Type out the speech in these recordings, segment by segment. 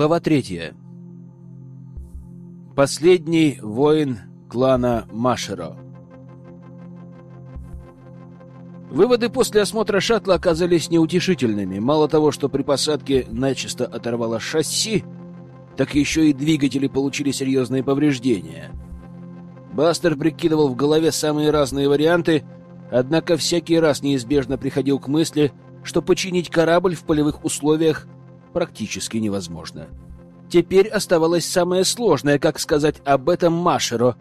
Глава третья. Последний воин клана Машеро. Выводы после осмотра шаттла оказались неутешительными. Мало того, что при посадке начисто оторвало шасси, так еще и двигатели получили серьезные повреждения. Бастер прикидывал в голове самые разные варианты, однако всякий раз неизбежно приходил к мысли, что починить корабль в полевых условиях практически невозможно. Теперь оставалось самое сложное, как сказать об этом Машеро.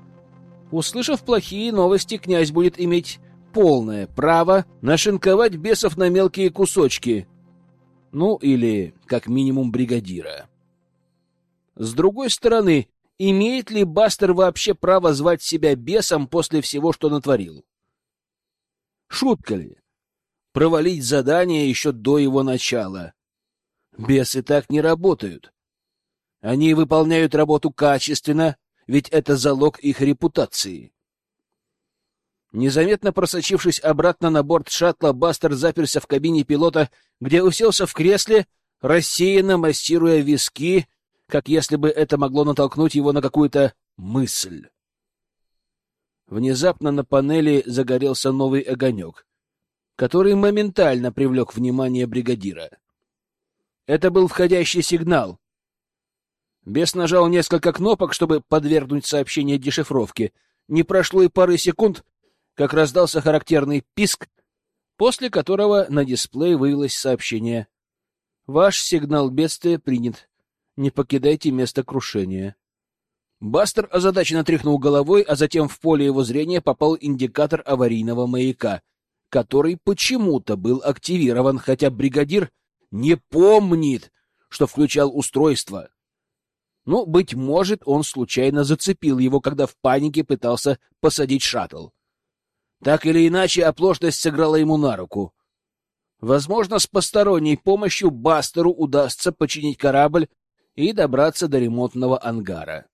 Услышав плохие новости, князь будет иметь полное право нашинковать бесов на мелкие кусочки. Ну, или, как минимум, бригадира. С другой стороны, имеет ли Бастер вообще право звать себя бесом после всего, что натворил? Шутка ли? Провалить задание еще до его начала. Бесы так не работают. Они выполняют работу качественно, ведь это залог их репутации. Незаметно просочившись обратно на борт шаттла, Бастер заперся в кабине пилота, где уселся в кресле, рассеянно массируя виски, как если бы это могло натолкнуть его на какую-то мысль. Внезапно на панели загорелся новый огонек, который моментально привлек внимание бригадира. Это был входящий сигнал. Бес нажал несколько кнопок, чтобы подвергнуть сообщение дешифровке. Не прошло и пары секунд, как раздался характерный писк, после которого на дисплей вывелось сообщение. «Ваш сигнал бедствия принят. Не покидайте место крушения». Бастер озадаченно тряхнул головой, а затем в поле его зрения попал индикатор аварийного маяка, который почему-то был активирован, хотя бригадир не помнит, что включал устройство. Ну, быть может, он случайно зацепил его, когда в панике пытался посадить шаттл. Так или иначе, оплошность сыграла ему на руку. Возможно, с посторонней помощью Бастеру удастся починить корабль и добраться до ремонтного ангара.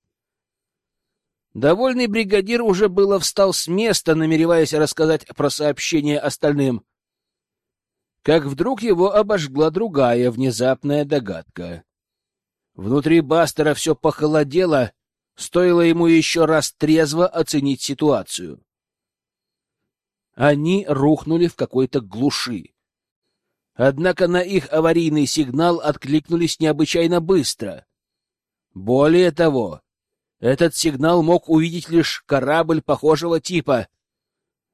Довольный бригадир уже было встал с места, намереваясь рассказать про сообщение остальным. Как вдруг его обожгла другая внезапная догадка. Внутри Бастера все похолодело, стоило ему еще раз трезво оценить ситуацию. Они рухнули в какой-то глуши. Однако на их аварийный сигнал откликнулись необычайно быстро. Более того, этот сигнал мог увидеть лишь корабль похожего типа.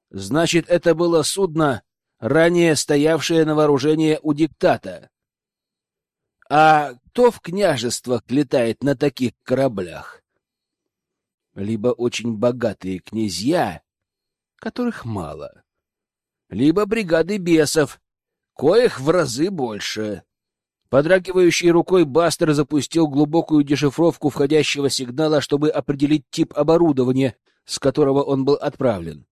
Значит, это было судно, ранее стоявшее на вооружении у диктата. А кто в княжествах летает на таких кораблях? Либо очень богатые князья, которых мало, либо бригады бесов, коих в разы больше. Подрагивающей рукой Бастер запустил глубокую дешифровку входящего сигнала, чтобы определить тип оборудования, с которого он был отправлен.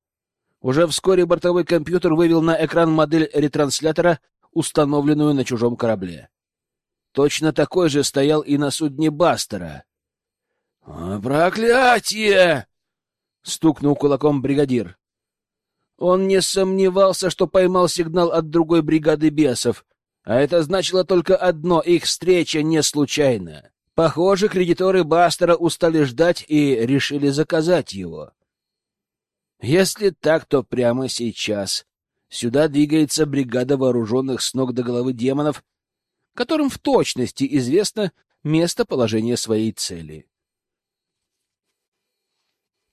Уже вскоре бортовой компьютер вывел на экран модель ретранслятора, установленную на чужом корабле. Точно такой же стоял и на судне Бастера. «Проклятие!» — стукнул кулаком бригадир. Он не сомневался, что поймал сигнал от другой бригады бесов, а это значило только одно — их встреча не случайна. Похоже, кредиторы Бастера устали ждать и решили заказать его. Если так, то прямо сейчас сюда двигается бригада вооруженных с ног до головы демонов, которым в точности известно местоположение своей цели.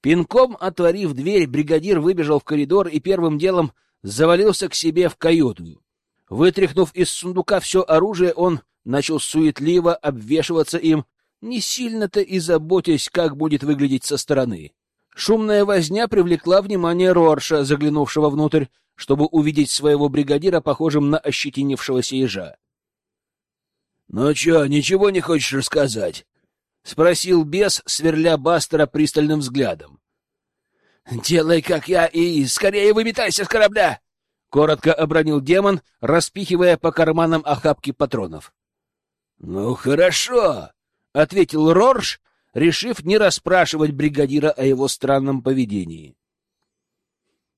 Пинком отворив дверь, бригадир выбежал в коридор и первым делом завалился к себе в каюту. Вытряхнув из сундука все оружие, он начал суетливо обвешиваться им, не сильно-то и заботясь, как будет выглядеть со стороны. Шумная возня привлекла внимание Рорша, заглянувшего внутрь, чтобы увидеть своего бригадира, похожим на ощетинившегося ежа. — Ну чё, ничего не хочешь рассказать? — спросил бес, сверля Бастера пристальным взглядом. — Делай, как я, и скорее выметайся с корабля! — коротко обронил демон, распихивая по карманам охапки патронов. — Ну, хорошо, — ответил Рорш, решив не расспрашивать бригадира о его странном поведении.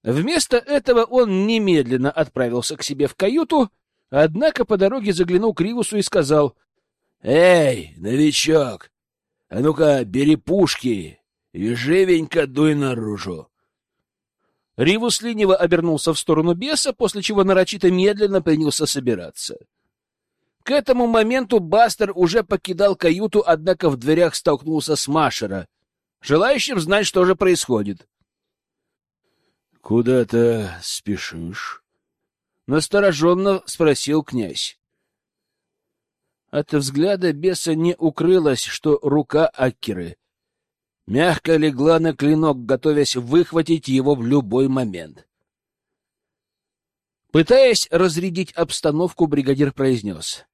Вместо этого он немедленно отправился к себе в каюту, однако по дороге заглянул к Ривусу и сказал — Эй, новичок, а ну-ка бери пушки и живенько дуй наружу. Ривус лениво обернулся в сторону беса, после чего нарочито медленно принялся собираться. К этому моменту Бастер уже покидал каюту, однако в дверях столкнулся с Машера, желающим знать, что же происходит. — Куда-то спешишь? — настороженно спросил князь. От взгляда беса не укрылось, что рука Аккеры мягко легла на клинок, готовясь выхватить его в любой момент. Пытаясь разрядить обстановку, бригадир произнес.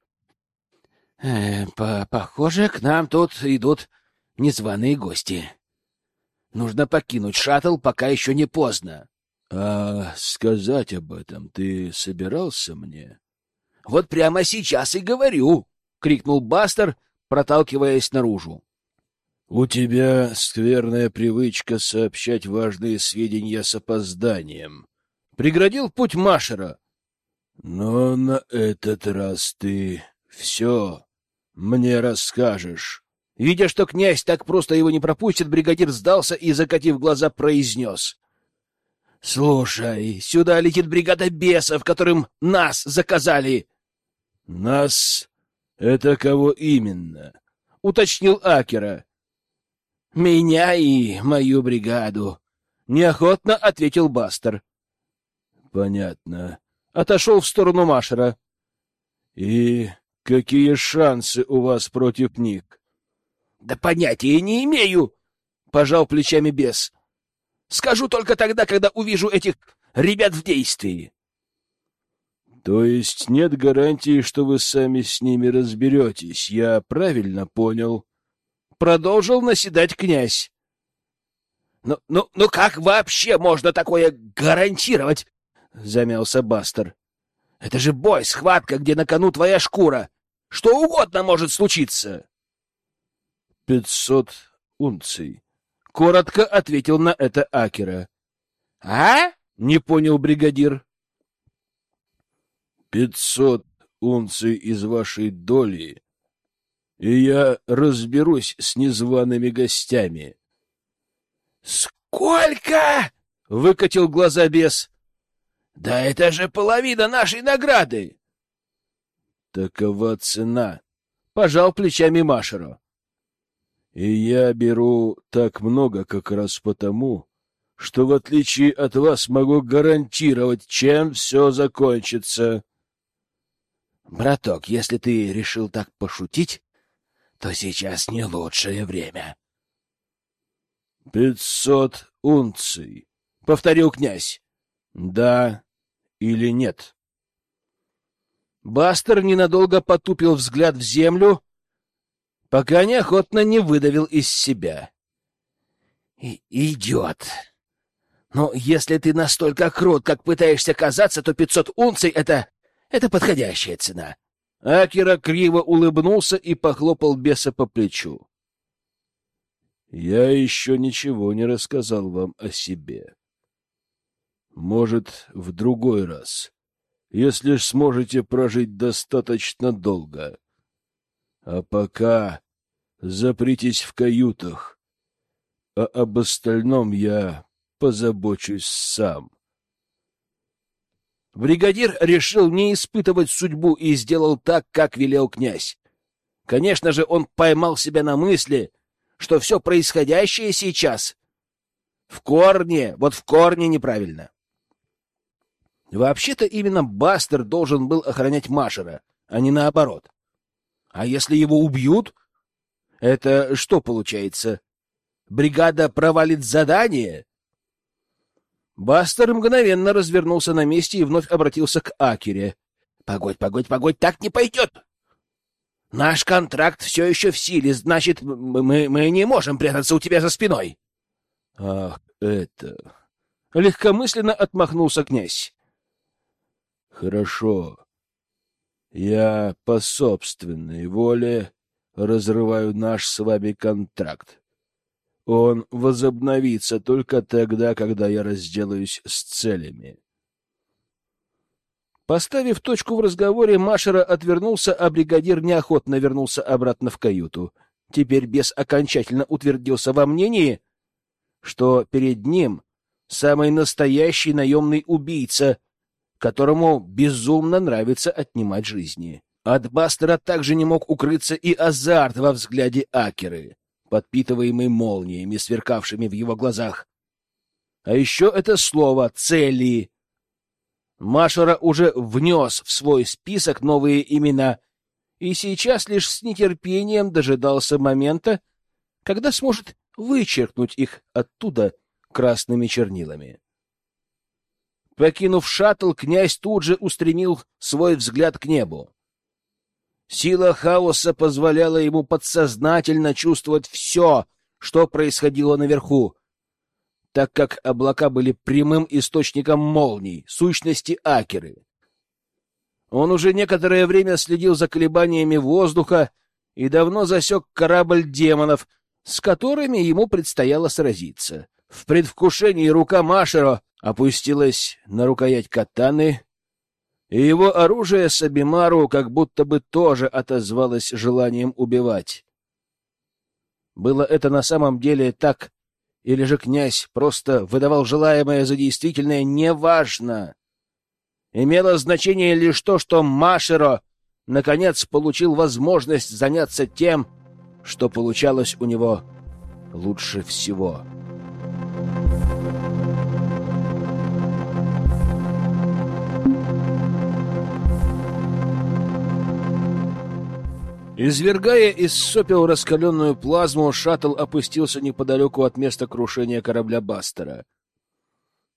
«Э, — Похоже, к нам тут идут незваные гости. Нужно покинуть шаттл, пока еще не поздно. — А сказать об этом ты собирался мне? — Вот прямо сейчас и говорю, — крикнул Бастер, проталкиваясь наружу. У тебя скверная привычка сообщать важные сведения с опозданием. Преградил путь Машера. Но на этот раз ты все мне расскажешь. Видя, что князь так просто его не пропустит, бригадир сдался и, закатив глаза, произнес. — Слушай, сюда летит бригада бесов, которым нас заказали. — Нас? Это кого именно? — уточнил Акера. Меня и мою бригаду. Неохотно ответил Бастер. Понятно. Отошел в сторону Машера. И какие шансы у вас против них? Да понятия не имею, пожал плечами бес. Скажу только тогда, когда увижу этих ребят в действии. То есть нет гарантии, что вы сами с ними разберетесь, я правильно понял? Продолжил наседать князь. «Ну, ну, ну как вообще можно такое гарантировать?» — замялся Бастер. «Это же бой, схватка, где на кону твоя шкура. Что угодно может случиться». «Пятьсот унций», — коротко ответил на это Акера. «А?» — не понял бригадир. «Пятьсот унций из вашей доли и я разберусь с незваными гостями. «Сколько?» — выкатил глаза бес. «Да это же половина нашей награды!» «Такова цена», — пожал плечами Машеру. «И я беру так много как раз потому, что, в отличие от вас, могу гарантировать, чем все закончится». «Браток, если ты решил так пошутить, то сейчас не лучшее время. — Пятьсот унций, — повторил князь. — Да или нет? Бастер ненадолго потупил взгляд в землю, пока неохотно не выдавил из себя. — Идет. Но если ты настолько крут, как пытаешься казаться, то пятьсот унций — это... это подходящая цена. Акера криво улыбнулся и похлопал беса по плечу. «Я еще ничего не рассказал вам о себе. Может, в другой раз, если сможете прожить достаточно долго. А пока запритесь в каютах, а об остальном я позабочусь сам». Бригадир решил не испытывать судьбу и сделал так, как велел князь. Конечно же, он поймал себя на мысли, что все происходящее сейчас в корне, вот в корне неправильно. Вообще-то именно Бастер должен был охранять Машера, а не наоборот. А если его убьют, это что получается? Бригада провалит задание? Бастер мгновенно развернулся на месте и вновь обратился к Акере. — Погодь, погодь, погодь, так не пойдет! Наш контракт все еще в силе, значит, мы, мы не можем прятаться у тебя за спиной. — Ах, это... — легкомысленно отмахнулся князь. — Хорошо. Я по собственной воле разрываю наш с вами контракт. Он возобновится только тогда, когда я разделаюсь с целями. Поставив точку в разговоре, Машера отвернулся, а бригадир неохотно вернулся обратно в каюту. Теперь бес окончательно утвердился во мнении, что перед ним самый настоящий наемный убийца, которому безумно нравится отнимать жизни. От Бастера также не мог укрыться и азарт во взгляде Акеры, подпитываемый молниями, сверкавшими в его глазах. А еще это слово «цели», Машера уже внес в свой список новые имена и сейчас лишь с нетерпением дожидался момента, когда сможет вычеркнуть их оттуда красными чернилами. Покинув шаттл, князь тут же устремил свой взгляд к небу. Сила хаоса позволяла ему подсознательно чувствовать все, что происходило наверху, так как облака были прямым источником молний, сущности Акеры. Он уже некоторое время следил за колебаниями воздуха и давно засек корабль демонов, с которыми ему предстояло сразиться. В предвкушении рука Машеро опустилась на рукоять катаны, и его оружие Сабимару как будто бы тоже отозвалось желанием убивать. Было это на самом деле так или же князь просто выдавал желаемое за действительное, неважно. Имело значение лишь то, что Машеро наконец получил возможность заняться тем, что получалось у него лучше всего. Извергая из сопел раскаленную плазму, шаттл опустился неподалеку от места крушения корабля Бастера.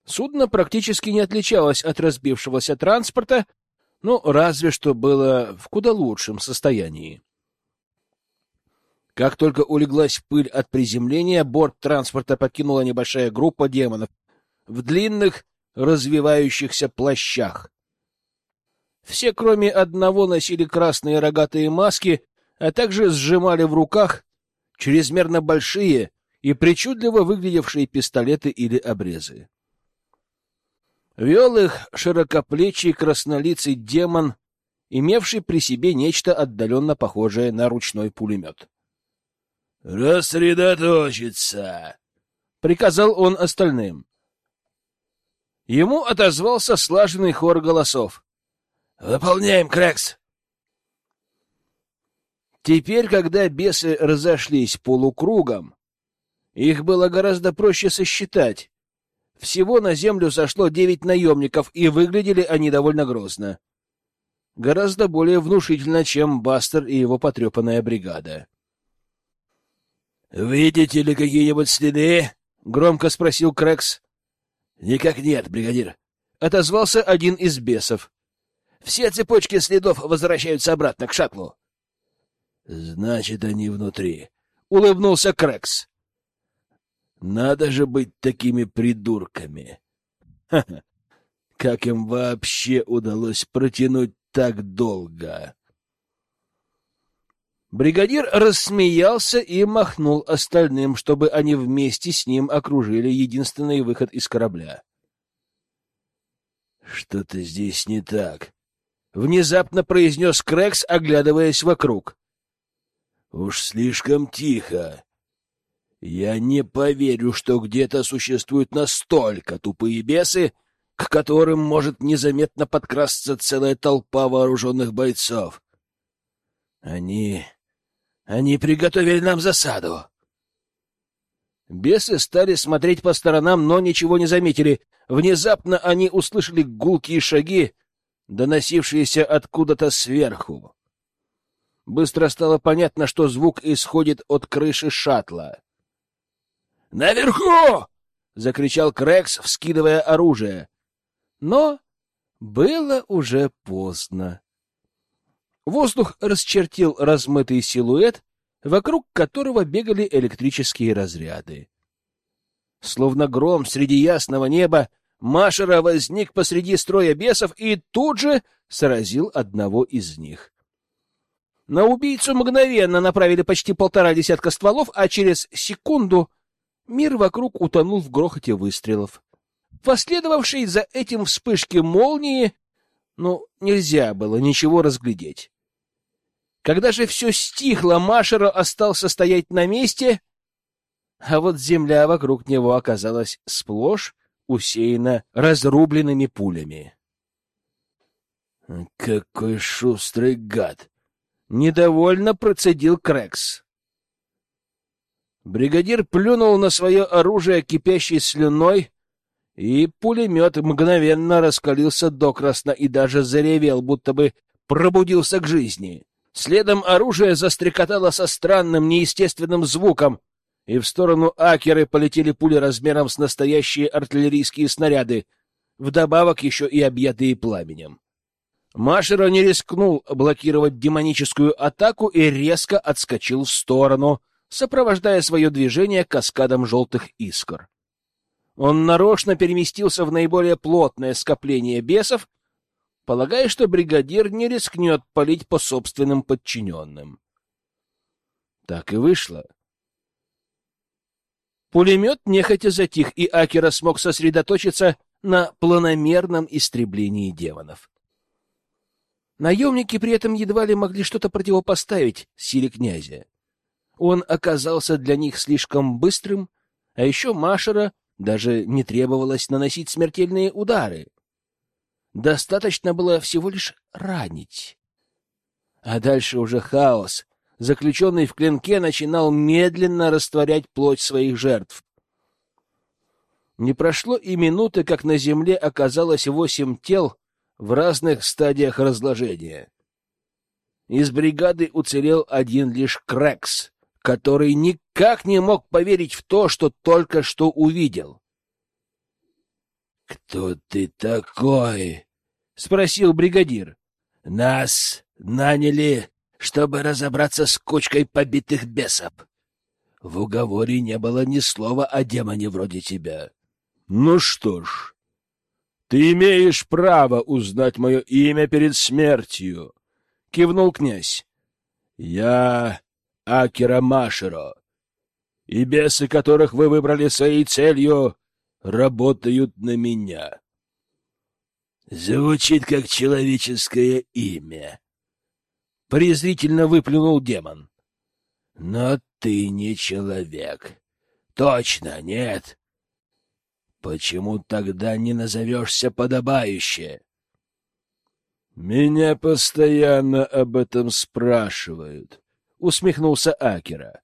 Судно практически не отличалось от разбившегося транспорта, но разве что было в куда лучшем состоянии. Как только улеглась пыль от приземления, борт транспорта покинула небольшая группа демонов в длинных, развивающихся плащах. Все, кроме одного, носили красные рогатые маски, а также сжимали в руках чрезмерно большие и причудливо выглядевшие пистолеты или обрезы. Вел их широкоплечий краснолицый демон, имевший при себе нечто отдаленно похожее на ручной пулемет. «Рассредоточиться!» — приказал он остальным. Ему отозвался слаженный хор голосов. «Выполняем, Крекс!» Теперь, когда бесы разошлись полукругом, их было гораздо проще сосчитать. Всего на землю сошло девять наемников, и выглядели они довольно грозно. Гораздо более внушительно, чем Бастер и его потрепанная бригада. «Видите ли какие-нибудь следы?» — громко спросил Крекс. «Никак нет, бригадир», — отозвался один из бесов. Все цепочки следов возвращаются обратно к шаттлу. Значит, они внутри. Улыбнулся Крекс. Надо же быть такими придурками. Ха -ха. Как им вообще удалось протянуть так долго? Бригадир рассмеялся и махнул остальным, чтобы они вместе с ним окружили единственный выход из корабля. Что-то здесь не так, внезапно произнес Крекс, оглядываясь вокруг. Уж слишком тихо. Я не поверю, что где-то существуют настолько тупые бесы, к которым может незаметно подкрасться целая толпа вооруженных бойцов. Они... они приготовили нам засаду. Бесы стали смотреть по сторонам, но ничего не заметили. Внезапно они услышали гулкие шаги, доносившиеся откуда-то сверху. Быстро стало понятно, что звук исходит от крыши шаттла. «Наверху!» — закричал Крекс, вскидывая оружие. Но было уже поздно. Воздух расчертил размытый силуэт, вокруг которого бегали электрические разряды. Словно гром среди ясного неба, Машера возник посреди строя бесов и тут же сразил одного из них. На убийцу мгновенно направили почти полтора десятка стволов, а через секунду мир вокруг утонул в грохоте выстрелов. Последовавшей за этим вспышки молнии Ну, нельзя было ничего разглядеть. Когда же все стихло, Машеро остался стоять на месте, а вот земля вокруг него оказалась сплошь усеяна разрубленными пулями. «Какой шустрый гад!» — недовольно процедил Крекс. Бригадир плюнул на свое оружие кипящей слюной, и пулемет мгновенно раскалился докрасно и даже заревел, будто бы пробудился к жизни. Следом оружие застрекотало со странным, неестественным звуком, и в сторону Акеры полетели пули размером с настоящие артиллерийские снаряды, вдобавок еще и объятые пламенем. Машеро не рискнул блокировать демоническую атаку и резко отскочил в сторону, сопровождая свое движение каскадом желтых искр. Он нарочно переместился в наиболее плотное скопление бесов, полагая, что бригадир не рискнет палить по собственным подчиненным. Так и вышло. Пулемет нехотя затих, и Акера смог сосредоточиться на планомерном истреблении демонов. Наемники при этом едва ли могли что-то противопоставить силе князя. Он оказался для них слишком быстрым, а еще Машера даже не требовалось наносить смертельные удары. Достаточно было всего лишь ранить. А дальше уже хаос. Заключенный в клинке начинал медленно растворять плоть своих жертв. Не прошло и минуты, как на земле оказалось восемь тел в разных стадиях разложения. Из бригады уцелел один лишь Крекс, который никак не мог поверить в то, что только что увидел. «Кто ты такой?» — спросил бригадир. «Нас наняли, чтобы разобраться с кучкой побитых бесов. В уговоре не было ни слова о демоне вроде тебя». «Ну что ж, ты имеешь право узнать мое имя перед смертью», — кивнул князь. «Я Акера Машеро, и бесы, которых вы выбрали своей целью, работают на меня. Звучит как человеческое имя. Презрительно выплюнул демон. Но ты не человек. Точно нет. Почему тогда не назовешься подобающе? Меня постоянно об этом спрашивают. — усмехнулся Акера.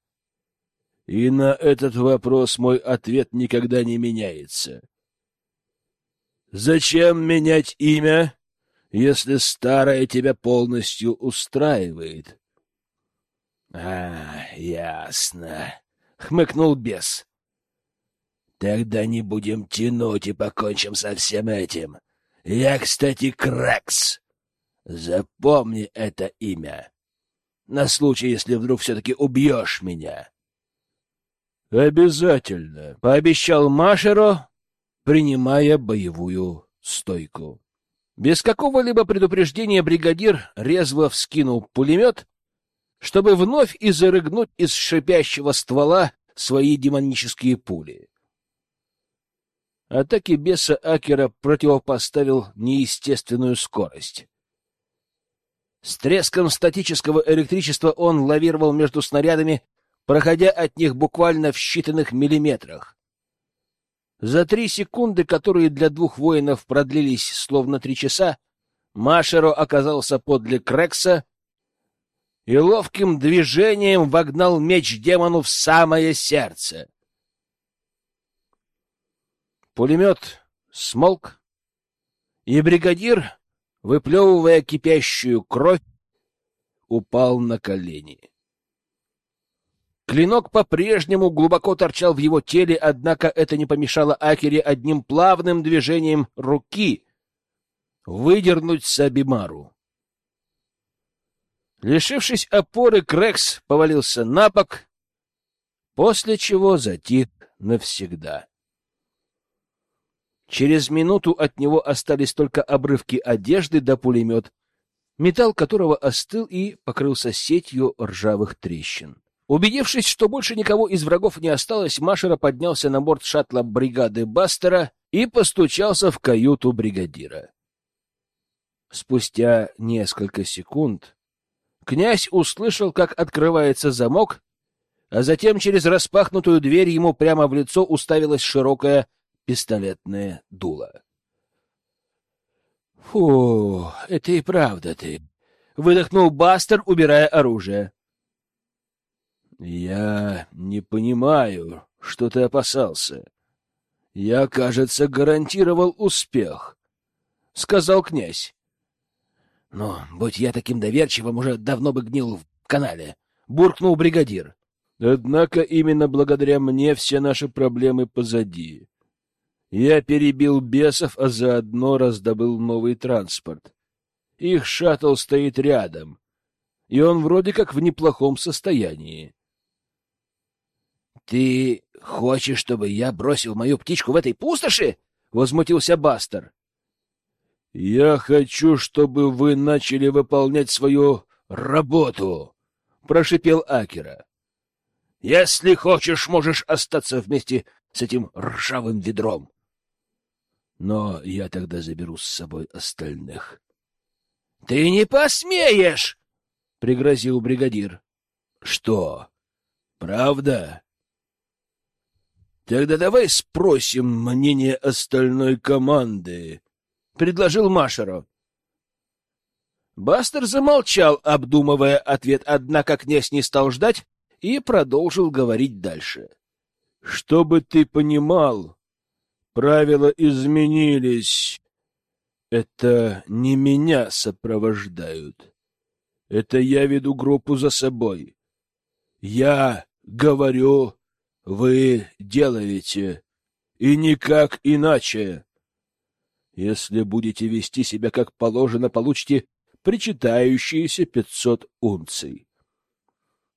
И на этот вопрос мой ответ никогда не меняется. Зачем менять имя, если старое тебя полностью устраивает? — А, ясно, — хмыкнул бес. — Тогда не будем тянуть и покончим со всем этим. Я, кстати, Крекс. Запомни это имя на случай, если вдруг все-таки убьешь меня. — Обязательно, — пообещал Машеро, принимая боевую стойку. Без какого-либо предупреждения бригадир резво вскинул пулемет, чтобы вновь изрыгнуть из шипящего ствола свои демонические пули. Атаке беса Акера противопоставил неестественную скорость. С треском статического электричества он лавировал между снарядами, проходя от них буквально в считанных миллиметрах. За три секунды, которые для двух воинов продлились словно три часа, Машеро оказался подле Крекса и ловким движением вогнал меч демону в самое сердце. Пулемет смолк, и бригадир выплевывая кипящую кровь, упал на колени. Клинок по-прежнему глубоко торчал в его теле, однако это не помешало Акере одним плавным движением руки выдернуть Сабимару. Лишившись опоры, Крекс повалился на бок, после чего затих навсегда. Через минуту от него остались только обрывки одежды да пулемет, металл которого остыл и покрылся сетью ржавых трещин. Убедившись, что больше никого из врагов не осталось, Машера поднялся на борт шаттла бригады Бастера и постучался в каюту бригадира. Спустя несколько секунд князь услышал, как открывается замок, а затем через распахнутую дверь ему прямо в лицо уставилась широкая пистолетное дуло. «Фу, это и правда ты!» — выдохнул Бастер, убирая оружие. «Я не понимаю, что ты опасался. Я, кажется, гарантировал успех», — сказал князь. «Но, будь я таким доверчивым, уже давно бы гнил в канале», — буркнул бригадир. «Однако именно благодаря мне все наши проблемы позади. Я перебил бесов, а заодно раздобыл новый транспорт. Их шаттл стоит рядом, и он вроде как в неплохом состоянии. — Ты хочешь, чтобы я бросил мою птичку в этой пустоши? — возмутился Бастер. — Я хочу, чтобы вы начали выполнять свою работу, — прошипел Акера. — Если хочешь, можешь остаться вместе с этим ржавым ведром. Но я тогда заберу с собой остальных. — Ты не посмеешь! — пригрозил бригадир. — Что? Правда? — Тогда давай спросим мнение остальной команды, — предложил Машеро. Бастер замолчал, обдумывая ответ, однако князь не стал ждать и продолжил говорить дальше. — Чтобы ты понимал, Правила изменились. Это не меня сопровождают. Это я веду группу за собой. Я говорю, вы делаете. И никак иначе. Если будете вести себя как положено, получите причитающиеся пятьсот унций.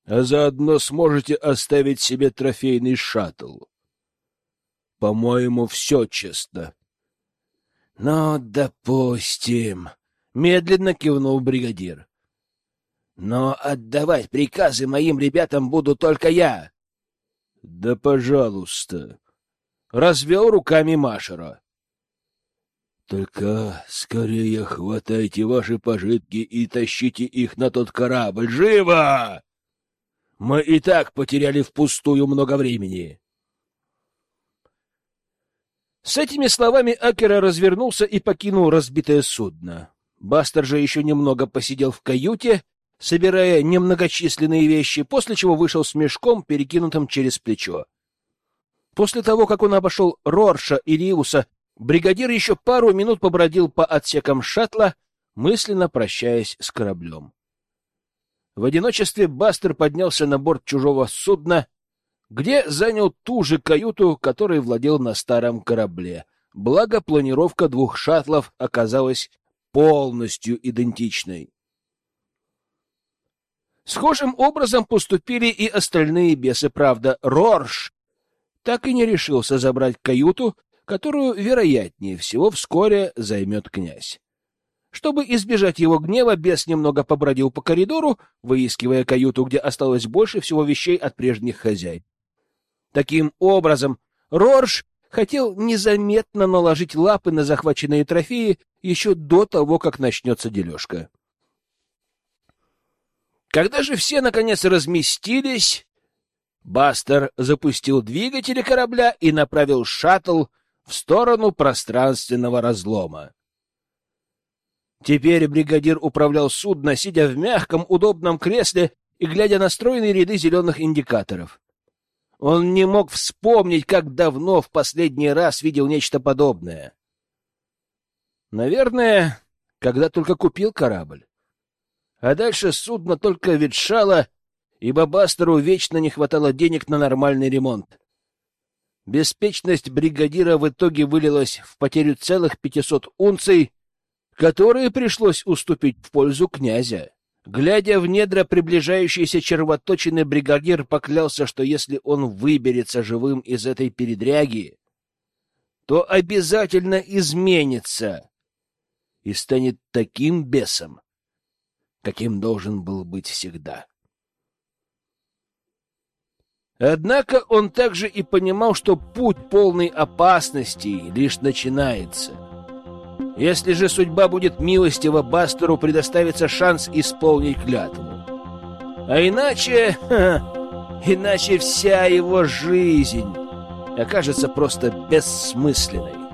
А заодно сможете оставить себе трофейный шаттл. По-моему, все честно. — Ну, допустим, — медленно кивнул бригадир. — Но отдавать приказы моим ребятам буду только я. — Да, пожалуйста, — развел руками Машера. — Только скорее хватайте ваши пожитки и тащите их на тот корабль. Живо! Мы и так потеряли впустую много времени. С этими словами Акера развернулся и покинул разбитое судно. Бастер же еще немного посидел в каюте, собирая немногочисленные вещи, после чего вышел с мешком, перекинутым через плечо. После того, как он обошел Рорша и Риуса, бригадир еще пару минут побродил по отсекам шаттла, мысленно прощаясь с кораблем. В одиночестве Бастер поднялся на борт чужого судна где занял ту же каюту, которой владел на старом корабле. Благо, планировка двух шаттлов оказалась полностью идентичной. Схожим образом поступили и остальные бесы, правда, Рорш так и не решился забрать каюту, которую, вероятнее всего, вскоре займет князь. Чтобы избежать его гнева, бес немного побродил по коридору, выискивая каюту, где осталось больше всего вещей от прежних хозяев. Таким образом, Рорж хотел незаметно наложить лапы на захваченные трофеи еще до того, как начнется дележка. Когда же все наконец разместились, Бастер запустил двигатели корабля и направил шаттл в сторону пространственного разлома. Теперь бригадир управлял судно, сидя в мягком, удобном кресле и глядя на стройные ряды зеленых индикаторов. Он не мог вспомнить, как давно в последний раз видел нечто подобное. Наверное, когда только купил корабль. А дальше судно только ветшало, ибо Бастеру вечно не хватало денег на нормальный ремонт. Беспечность бригадира в итоге вылилась в потерю целых пятисот унций, которые пришлось уступить в пользу князя. Глядя в недра приближающейся червоточины, бригадир поклялся, что если он выберется живым из этой передряги, то обязательно изменится и станет таким бесом, каким должен был быть всегда. Однако он также и понимал, что путь полный опасностей лишь начинается — Если же судьба будет милостива, Бастеру предоставится шанс исполнить клятву. А иначе... Ха, иначе вся его жизнь окажется просто бессмысленной.